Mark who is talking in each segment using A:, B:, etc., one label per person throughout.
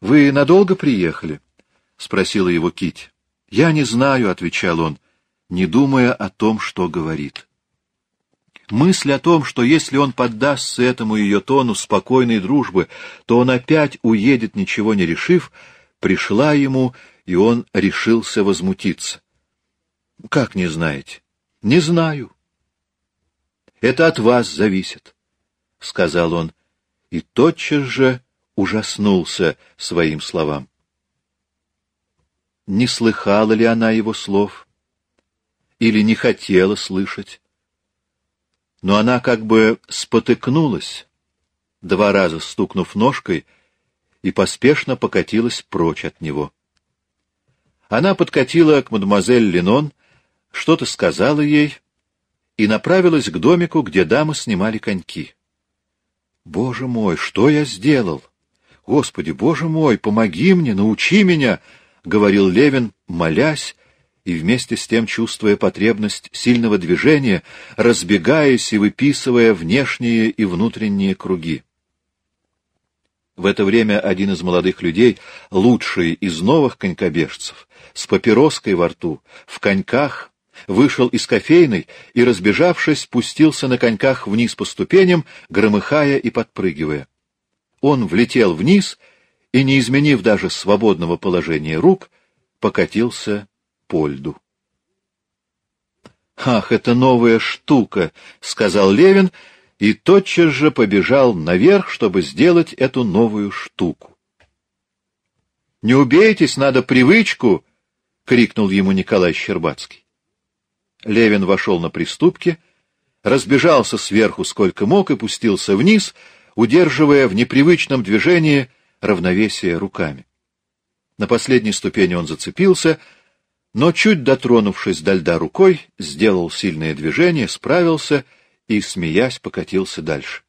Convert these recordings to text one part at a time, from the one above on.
A: — Вы надолго приехали? — спросила его Кити. Я не знаю, — отвечал он, не думая о том, что говорит. Мысль о том, что если он поддастся этому ее тону спокойной дружбы, то он опять уедет, ничего не решив, пришла ему, и он решился возмутиться. — Как не знаете? — Не знаю. — Это от вас зависит, — сказал он, и тотчас же ужаснулся своим словам. Не слыхала ли она его слов? Или не хотела слышать? Но она как бы спотыкнулась, два раза стукнув ножкой, и поспешно покатилась прочь от него. Она подкатила к мадемуазель Ленон, что-то сказала ей и направилась к домику, где дамы снимали коньки. «Боже мой, что я сделал? Господи, Боже мой, помоги мне, научи меня!» — говорил Левин, молясь, и вместе с тем чувствуя потребность сильного движения, разбегаясь и выписывая внешние и внутренние круги. В это время один из молодых людей, лучший из новых конькобежцев, с папироской во рту, в коньках, вышел из кофейной и, разбежавшись, спустился на коньках вниз по ступеням, громыхая и подпрыгивая. Он влетел вниз и, не изменив даже свободного положения рук, покатился по льду. «Ах, это новая штука!» — сказал Левин, и тотчас же побежал наверх, чтобы сделать эту новую штуку. «Не убейтесь, надо привычку!» — крикнул ему Николай Щербацкий. Левин вошел на приступки, разбежался сверху сколько мог и пустился вниз, удерживая в непривычном движении равновесие руками. На последней ступени он зацепился, но, чуть дотронувшись до льда рукой, сделал сильное движение, справился и, смеясь, покатился дальше.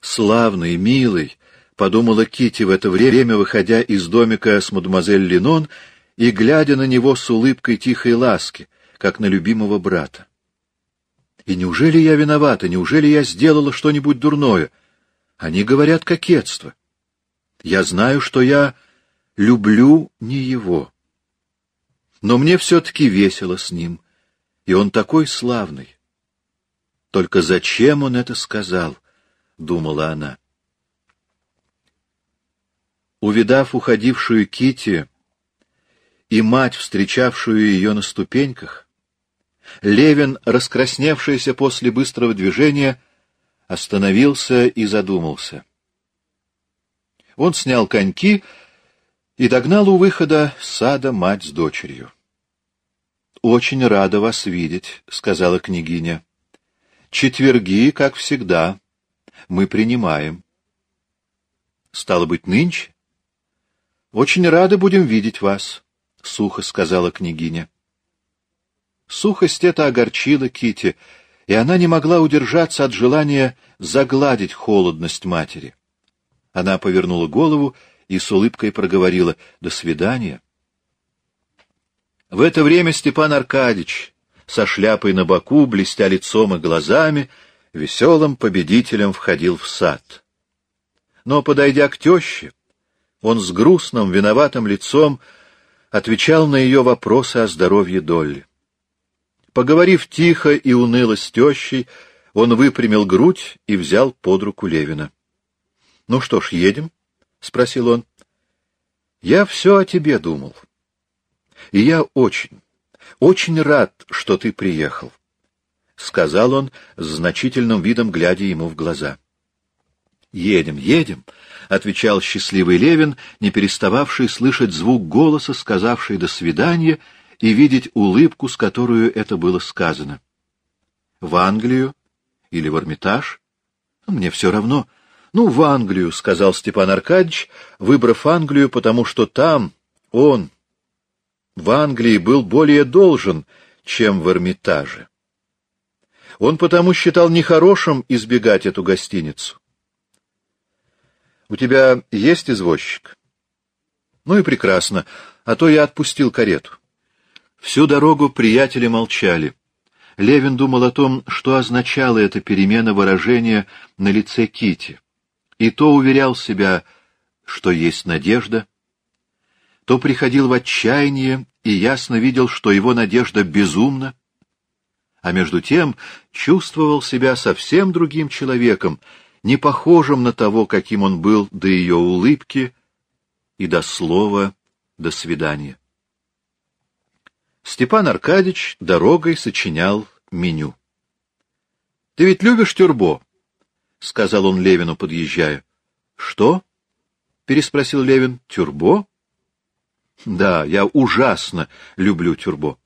A: «Славный, милый!» — подумала Кити в это время, выходя из домика с мадемуазель Ленон и глядя на него с улыбкой тихой ласки, как на любимого брата. И неужели я виновата, неужели я сделала что-нибудь дурное? Они говорят кокетство. Я знаю, что я люблю не его. Но мне все-таки весело с ним, и он такой славный. Только зачем он это сказал, — думала она. Увидав уходившую Кити и мать, встречавшую ее на ступеньках, Левин, раскрасневшийся после быстрого движения, остановился и задумался. Он снял коньки и догнал у выхода сада мать с дочерью. «Очень рада вас видеть», — сказала княгиня. «Четверги, как всегда, мы принимаем». «Стало быть, нынче?» «Очень рады будем видеть вас», — сухо сказала княгиня. Сухость эта огорчила Кити, и она не могла удержаться от желания загладить холодность матери. Она повернула голову и с улыбкой проговорила «До свидания». В это время Степан Аркадьич со шляпой на боку, блестя лицом и глазами, веселым победителем входил в сад. Но, подойдя к теще, он с грустным, виноватым лицом отвечал на ее вопросы о здоровье Долли. Поговорив тихо и уныло с тещей, он выпрямил грудь и взял под руку Левина. — Ну что ж, едем? — спросил он. — Я все о тебе думал. И я очень, очень рад, что ты приехал, — сказал он с значительным видом, глядя ему в глаза. — Едем, едем, — отвечал счастливый Левин, не перестававший слышать звук голоса, сказавший «до свидания», и видеть улыбку, с которой это было сказано. В Англию или в Эрмитаж? Мне все равно. Ну, в Англию, — сказал Степан Аркадьевич, выбрав Англию, потому что там он, в Англии, был более должен, чем в Эрмитаже. Он потому считал нехорошим избегать эту гостиницу. — У тебя есть извозчик? — Ну и прекрасно, а то я отпустил карету. Всю дорогу приятели молчали. Левин думал о том, что означала эта перемена выражения на лице Кити, и то уверял себя, что есть надежда, то приходил в отчаяние и ясно видел, что его надежда безумна, а между тем чувствовал себя совсем другим человеком, не похожим на того, каким он был до ее улыбки и до слова «до свидания». Степан Аркадьич дорогой сочинял меню. — Ты ведь любишь тюрбо? — сказал он Левину, подъезжая. — Что? — переспросил Левин. — Тюрбо? — Да, я ужасно люблю тюрбо.